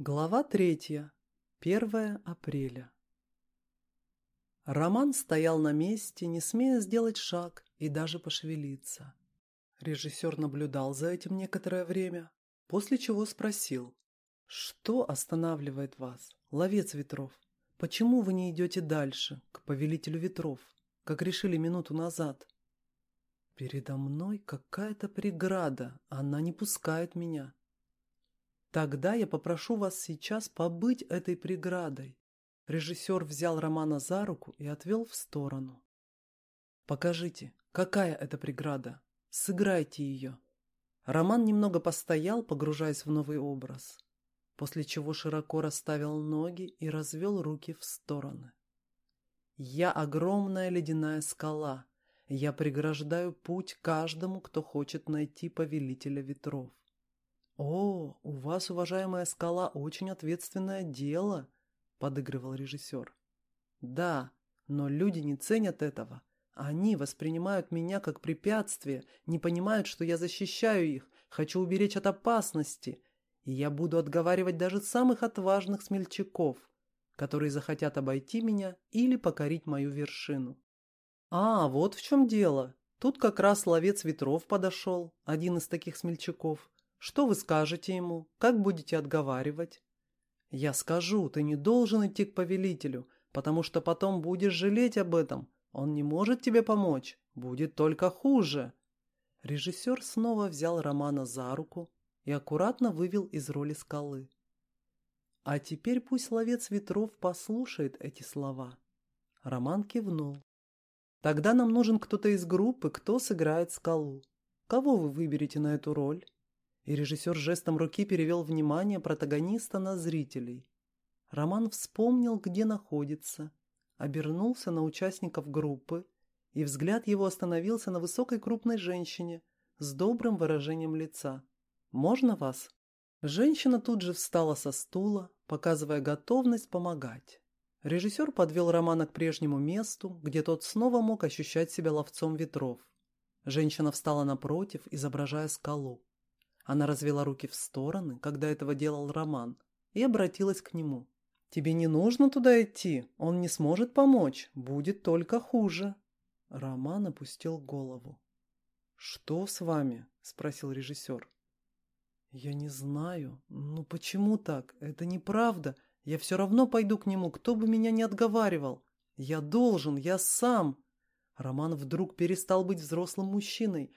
Глава третья. 1 апреля. Роман стоял на месте, не смея сделать шаг и даже пошевелиться. Режиссер наблюдал за этим некоторое время, после чего спросил, «Что останавливает вас, ловец ветров? Почему вы не идете дальше, к повелителю ветров, как решили минуту назад?» «Передо мной какая-то преграда, она не пускает меня», Тогда я попрошу вас сейчас побыть этой преградой. Режиссер взял Романа за руку и отвел в сторону. Покажите, какая это преграда. Сыграйте ее. Роман немного постоял, погружаясь в новый образ, после чего широко расставил ноги и развел руки в стороны. Я огромная ледяная скала. Я преграждаю путь каждому, кто хочет найти повелителя ветров. «О, у вас, уважаемая скала, очень ответственное дело», — подыгрывал режиссер. «Да, но люди не ценят этого. Они воспринимают меня как препятствие, не понимают, что я защищаю их, хочу уберечь от опасности, и я буду отговаривать даже самых отважных смельчаков, которые захотят обойти меня или покорить мою вершину». «А, вот в чем дело. Тут как раз ловец ветров подошел, один из таких смельчаков». Что вы скажете ему? Как будете отговаривать? Я скажу, ты не должен идти к повелителю, потому что потом будешь жалеть об этом. Он не может тебе помочь. Будет только хуже. Режиссер снова взял Романа за руку и аккуратно вывел из роли скалы. А теперь пусть ловец ветров послушает эти слова. Роман кивнул. Тогда нам нужен кто-то из группы, кто сыграет скалу. Кого вы выберете на эту роль? И режиссер жестом руки перевел внимание протагониста на зрителей. Роман вспомнил, где находится, обернулся на участников группы, и взгляд его остановился на высокой крупной женщине с добрым выражением лица. «Можно вас?» Женщина тут же встала со стула, показывая готовность помогать. Режиссер подвел Романа к прежнему месту, где тот снова мог ощущать себя ловцом ветров. Женщина встала напротив, изображая скалу. Она развела руки в стороны, когда этого делал Роман, и обратилась к нему. «Тебе не нужно туда идти, он не сможет помочь, будет только хуже». Роман опустил голову. «Что с вами?» – спросил режиссер. «Я не знаю. Ну почему так? Это неправда. Я все равно пойду к нему, кто бы меня не отговаривал. Я должен, я сам». Роман вдруг перестал быть взрослым мужчиной,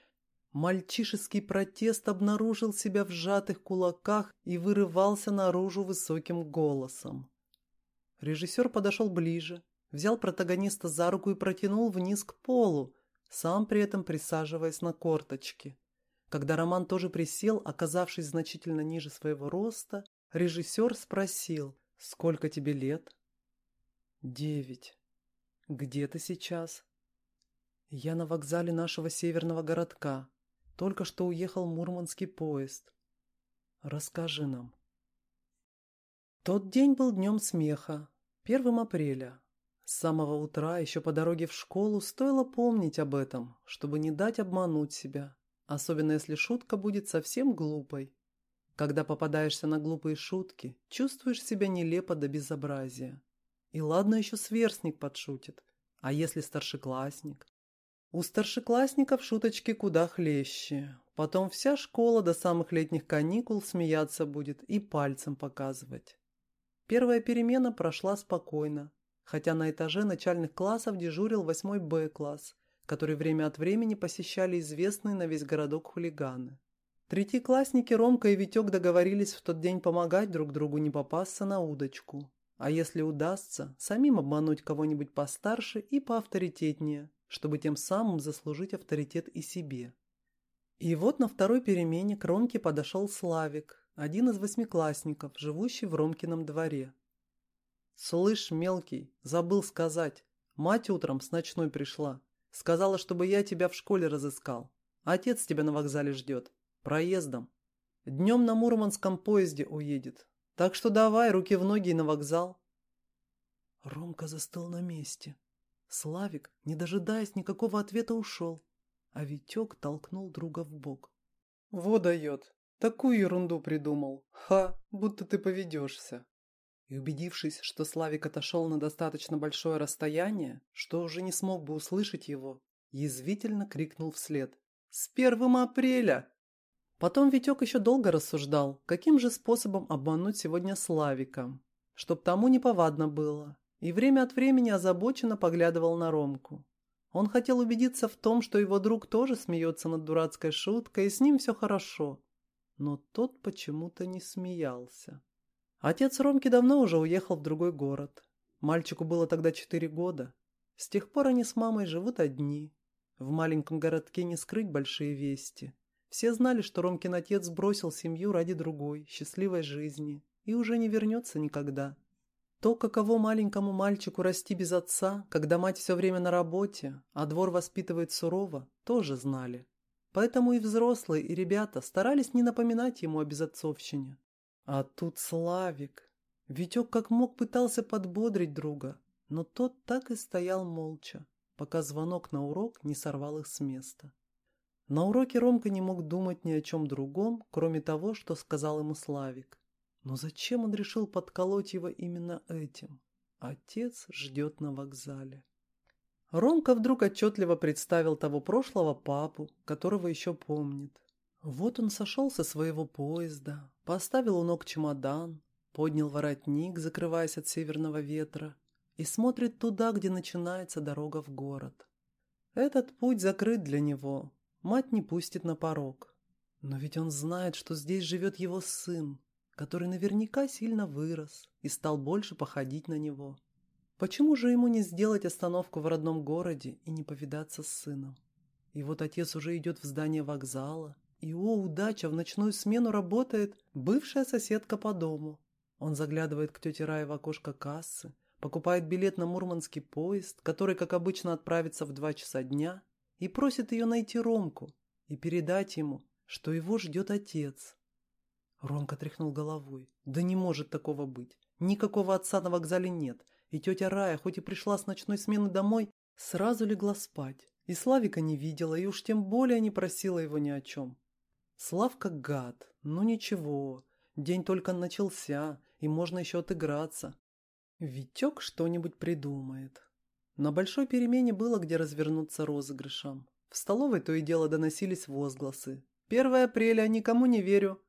Мальчишеский протест обнаружил себя в сжатых кулаках и вырывался наружу высоким голосом. Режиссер подошел ближе, взял протагониста за руку и протянул вниз к полу, сам при этом присаживаясь на корточки. Когда Роман тоже присел, оказавшись значительно ниже своего роста, режиссер спросил, «Сколько тебе лет?» «Девять». «Где ты сейчас?» «Я на вокзале нашего северного городка. Только что уехал мурманский поезд. Расскажи нам. Тот день был днем смеха, 1 апреля. С самого утра, еще по дороге в школу, стоило помнить об этом, чтобы не дать обмануть себя, особенно если шутка будет совсем глупой. Когда попадаешься на глупые шутки, чувствуешь себя нелепо до безобразия. И ладно еще сверстник подшутит, а если старшеклассник? У старшеклассников шуточки куда хлеще. Потом вся школа до самых летних каникул смеяться будет и пальцем показывать. Первая перемена прошла спокойно, хотя на этаже начальных классов дежурил 8 Б-класс, который время от времени посещали известные на весь городок хулиганы. Третьеклассники Ромка и Витек договорились в тот день помогать друг другу не попасться на удочку. А если удастся, самим обмануть кого-нибудь постарше и поавторитетнее, чтобы тем самым заслужить авторитет и себе. И вот на второй перемене к Ромке подошел Славик, один из восьмиклассников, живущий в Ромкином дворе. «Слышь, мелкий, забыл сказать. Мать утром с ночной пришла. Сказала, чтобы я тебя в школе разыскал. Отец тебя на вокзале ждет. Проездом. Днем на Мурманском поезде уедет. Так что давай, руки в ноги и на вокзал». Ромка застыл на месте. Славик, не дожидаясь никакого ответа, ушел, а Витек толкнул друга в бок. «Во дает! Такую ерунду придумал. Ха, будто ты поведешься. И убедившись, что Славик отошел на достаточно большое расстояние, что уже не смог бы услышать его, язвительно крикнул вслед. «С первым апреля!» Потом Витек еще долго рассуждал, каким же способом обмануть сегодня Славика, чтоб тому неповадно было, и время от времени озабоченно поглядывал на Ромку. Он хотел убедиться в том, что его друг тоже смеется над дурацкой шуткой, и с ним все хорошо. Но тот почему-то не смеялся. Отец Ромки давно уже уехал в другой город. Мальчику было тогда четыре года. С тех пор они с мамой живут одни. В маленьком городке не скрыть большие вести. Все знали, что Ромкин отец бросил семью ради другой, счастливой жизни, и уже не вернется никогда. То, каково маленькому мальчику расти без отца, когда мать все время на работе, а двор воспитывает сурово, тоже знали. Поэтому и взрослые, и ребята старались не напоминать ему о безотцовщине. А тут Славик. Витек как мог пытался подбодрить друга, но тот так и стоял молча, пока звонок на урок не сорвал их с места. На уроке Ромка не мог думать ни о чем другом, кроме того, что сказал ему Славик. Но зачем он решил подколоть его именно этим? Отец ждет на вокзале. Ромка вдруг отчетливо представил того прошлого папу, которого еще помнит. Вот он сошел со своего поезда, поставил у ног чемодан, поднял воротник, закрываясь от северного ветра, и смотрит туда, где начинается дорога в город. Этот путь закрыт для него, мать не пустит на порог. Но ведь он знает, что здесь живет его сын, который наверняка сильно вырос и стал больше походить на него. Почему же ему не сделать остановку в родном городе и не повидаться с сыном? И вот отец уже идет в здание вокзала, и, о, удача, в ночную смену работает бывшая соседка по дому. Он заглядывает к тете Рае в окошко кассы, покупает билет на мурманский поезд, который, как обычно, отправится в два часа дня, и просит ее найти Ромку и передать ему, что его ждет отец. Ромка тряхнул головой. Да не может такого быть. Никакого отца на вокзале нет. И тетя Рая, хоть и пришла с ночной смены домой, сразу легла спать. И Славика не видела, и уж тем более не просила его ни о чем. Славка гад, ну ничего, день только начался, и можно еще отыграться. Витек что-нибудь придумает. На большой перемене было где развернуться розыгрышем. В столовой то и дело доносились возгласы. «1 апреля, никому не верю!»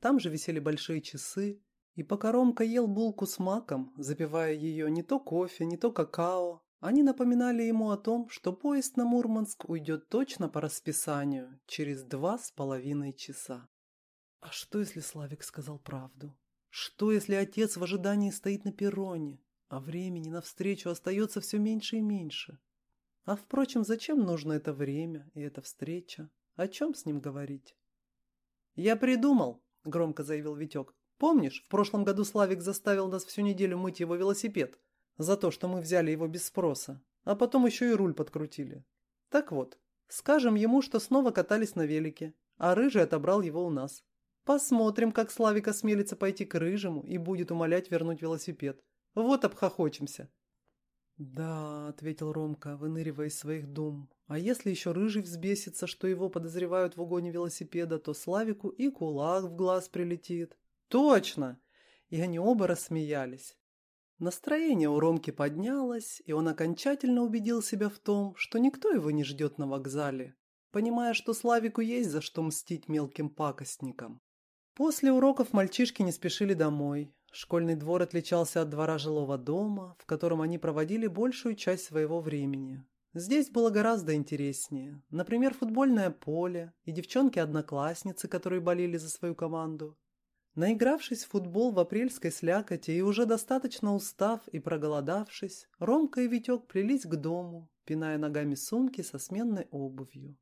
Там же висели большие часы, и пока Ромка ел булку с маком, запивая ее не то кофе, не то какао, они напоминали ему о том, что поезд на Мурманск уйдет точно по расписанию через два с половиной часа. А что, если Славик сказал правду? Что, если отец в ожидании стоит на перроне, а времени навстречу остается все меньше и меньше? А впрочем, зачем нужно это время и эта встреча? О чем с ним говорить? «Я придумал», — громко заявил Витек. «Помнишь, в прошлом году Славик заставил нас всю неделю мыть его велосипед?» за то, что мы взяли его без спроса, а потом еще и руль подкрутили. Так вот, скажем ему, что снова катались на велике, а Рыжий отобрал его у нас. Посмотрим, как Славик осмелится пойти к Рыжему и будет умолять вернуть велосипед. Вот обхохочемся. «Да», — ответил Ромка, выныривая из своих дум. «А если еще Рыжий взбесится, что его подозревают в угоне велосипеда, то Славику и кулак в глаз прилетит». «Точно!» И они оба рассмеялись. Настроение у Ромки поднялось, и он окончательно убедил себя в том, что никто его не ждет на вокзале, понимая, что Славику есть за что мстить мелким пакостникам. После уроков мальчишки не спешили домой. Школьный двор отличался от двора жилого дома, в котором они проводили большую часть своего времени. Здесь было гораздо интереснее. Например, футбольное поле и девчонки-одноклассницы, которые болели за свою команду. Наигравшись в футбол в апрельской слякоти и уже достаточно устав и проголодавшись, Ромка и Витек плелись к дому, пиная ногами сумки со сменной обувью.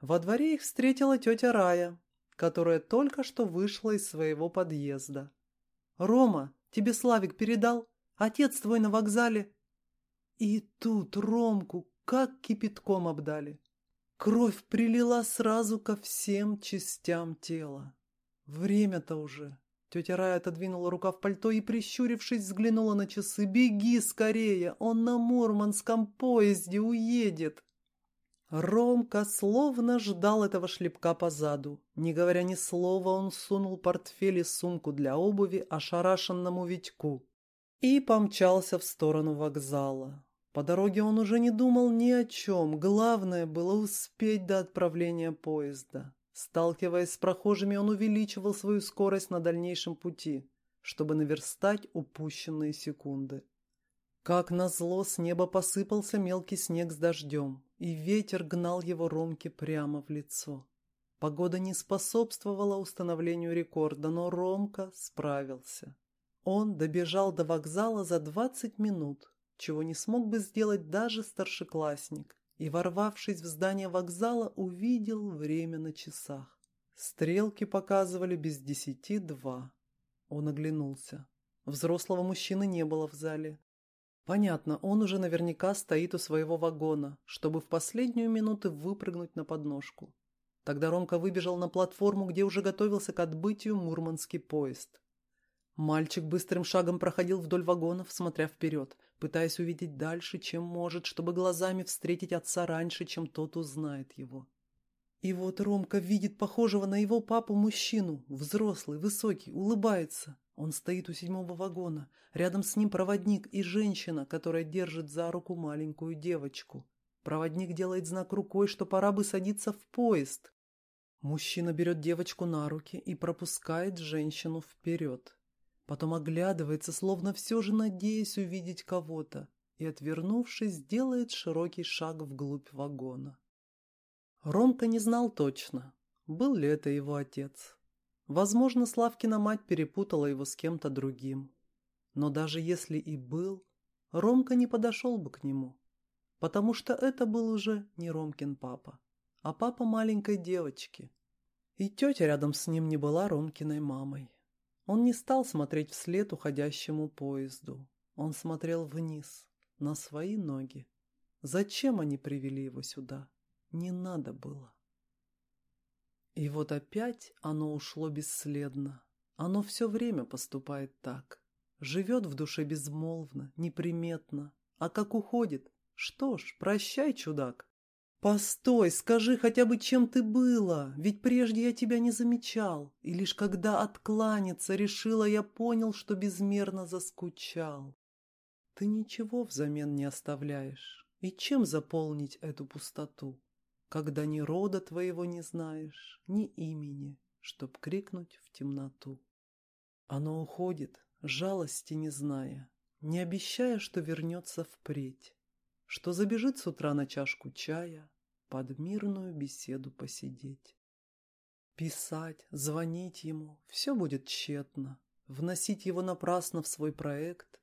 Во дворе их встретила тетя Рая, которая только что вышла из своего подъезда. «Рома, тебе Славик передал? Отец твой на вокзале?» И тут Ромку как кипятком обдали. Кровь прилила сразу ко всем частям тела. Время-то уже. Тетя Рая отодвинула рукав пальто и, прищурившись, взглянула на часы. «Беги скорее! Он на Мурманском поезде уедет!» Ромка словно ждал этого шлепка по заду. Не говоря ни слова, он сунул портфель и сумку для обуви ошарашенному Витьку и помчался в сторону вокзала. По дороге он уже не думал ни о чем, главное было успеть до отправления поезда. Сталкиваясь с прохожими, он увеличивал свою скорость на дальнейшем пути, чтобы наверстать упущенные секунды. Как назло, с неба посыпался мелкий снег с дождем, и ветер гнал его Ромке прямо в лицо. Погода не способствовала установлению рекорда, но Ромка справился. Он добежал до вокзала за 20 минут, чего не смог бы сделать даже старшеклассник, и, ворвавшись в здание вокзала, увидел время на часах. Стрелки показывали без десяти два. Он оглянулся. Взрослого мужчины не было в зале. Понятно, он уже наверняка стоит у своего вагона, чтобы в последнюю минуту выпрыгнуть на подножку. Тогда Ромка выбежал на платформу, где уже готовился к отбытию мурманский поезд. Мальчик быстрым шагом проходил вдоль вагонов, смотря вперед, пытаясь увидеть дальше, чем может, чтобы глазами встретить отца раньше, чем тот узнает его. И вот Ромка видит похожего на его папу мужчину, взрослый, высокий, улыбается. Он стоит у седьмого вагона. Рядом с ним проводник и женщина, которая держит за руку маленькую девочку. Проводник делает знак рукой, что пора бы садиться в поезд. Мужчина берет девочку на руки и пропускает женщину вперед. Потом оглядывается, словно все же надеясь увидеть кого-то, и, отвернувшись, делает широкий шаг вглубь вагона. Ромка не знал точно, был ли это его отец. Возможно, Славкина мать перепутала его с кем-то другим. Но даже если и был, Ромка не подошел бы к нему, потому что это был уже не Ромкин папа, а папа маленькой девочки. И тетя рядом с ним не была Ромкиной мамой. Он не стал смотреть вслед уходящему поезду. Он смотрел вниз, на свои ноги. Зачем они привели его сюда? Не надо было. И вот опять оно ушло бесследно. Оно все время поступает так. Живет в душе безмолвно, неприметно. А как уходит? Что ж, прощай, чудак. Постой, скажи хотя бы, чем ты была, ведь прежде я тебя не замечал, и лишь когда откланяться решила, я понял, что безмерно заскучал. Ты ничего взамен не оставляешь, и чем заполнить эту пустоту? Когда ни рода твоего не знаешь, ни имени, чтоб крикнуть в темноту. Оно уходит, жалости не зная, не обещая, что вернется впредь, что забежит с утра на чашку чая, под мирную беседу посидеть. Писать, звонить ему — все будет тщетно, вносить его напрасно в свой проект.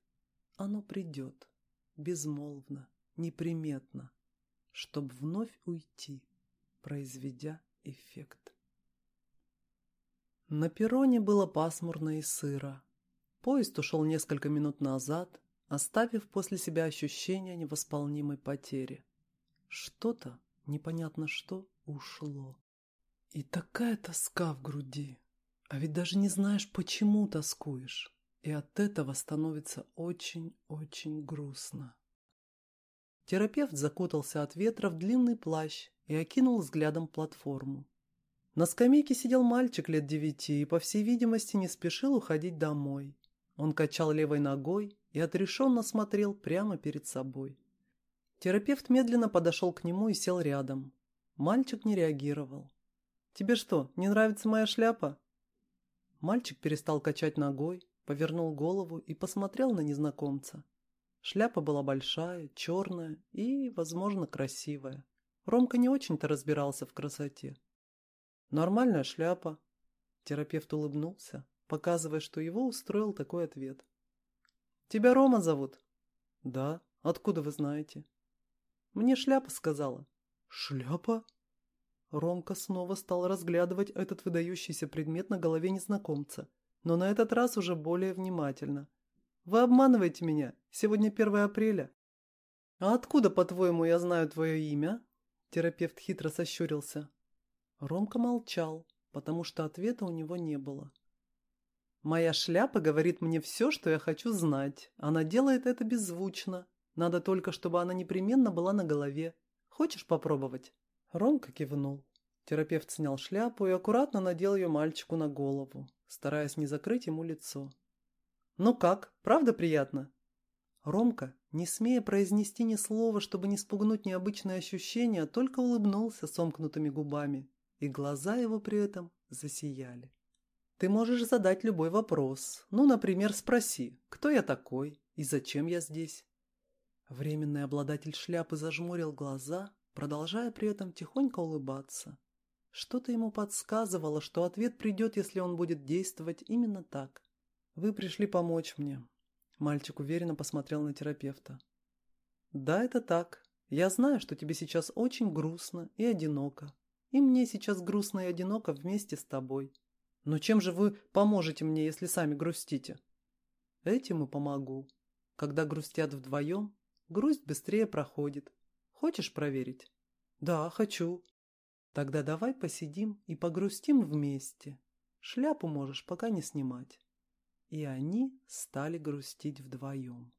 Оно придет, безмолвно, неприметно, чтобы вновь уйти, произведя эффект. На перроне было пасмурно и сыро. Поезд ушел несколько минут назад, оставив после себя ощущение невосполнимой потери. Что-то, непонятно что, ушло. И такая тоска в груди. А ведь даже не знаешь, почему тоскуешь. И от этого становится очень-очень грустно. Терапевт закутался от ветра в длинный плащ и окинул взглядом платформу. На скамейке сидел мальчик лет девяти и, по всей видимости, не спешил уходить домой. Он качал левой ногой и отрешенно смотрел прямо перед собой. Терапевт медленно подошел к нему и сел рядом. Мальчик не реагировал. «Тебе что, не нравится моя шляпа?» Мальчик перестал качать ногой, повернул голову и посмотрел на незнакомца. Шляпа была большая, черная и, возможно, красивая. Ромка не очень-то разбирался в красоте. «Нормальная шляпа», — терапевт улыбнулся, показывая, что его устроил такой ответ. «Тебя Рома зовут?» «Да. Откуда вы знаете?» «Мне шляпа сказала». «Шляпа?» Ромка снова стал разглядывать этот выдающийся предмет на голове незнакомца, но на этот раз уже более внимательно — вы обманываете меня. Сегодня 1 апреля. А откуда, по-твоему, я знаю твое имя? Терапевт хитро сощурился. Ромка молчал, потому что ответа у него не было. Моя шляпа говорит мне все, что я хочу знать. Она делает это беззвучно. Надо только, чтобы она непременно была на голове. Хочешь попробовать? Ромка кивнул. Терапевт снял шляпу и аккуратно надел ее мальчику на голову, стараясь не закрыть ему лицо. «Ну как, правда приятно?» Ромка, не смея произнести ни слова, чтобы не спугнуть необычное ощущение, только улыбнулся сомкнутыми губами, и глаза его при этом засияли. «Ты можешь задать любой вопрос. Ну, например, спроси, кто я такой и зачем я здесь?» Временный обладатель шляпы зажмурил глаза, продолжая при этом тихонько улыбаться. Что-то ему подсказывало, что ответ придет, если он будет действовать именно так. «Вы пришли помочь мне», – мальчик уверенно посмотрел на терапевта. «Да, это так. Я знаю, что тебе сейчас очень грустно и одиноко. И мне сейчас грустно и одиноко вместе с тобой. Но чем же вы поможете мне, если сами грустите?» «Этим и помогу. Когда грустят вдвоем, грусть быстрее проходит. Хочешь проверить?» «Да, хочу», Тогда давай посидим и погрустим вместе. Шляпу можешь пока не снимать. И они стали грустить вдвоем.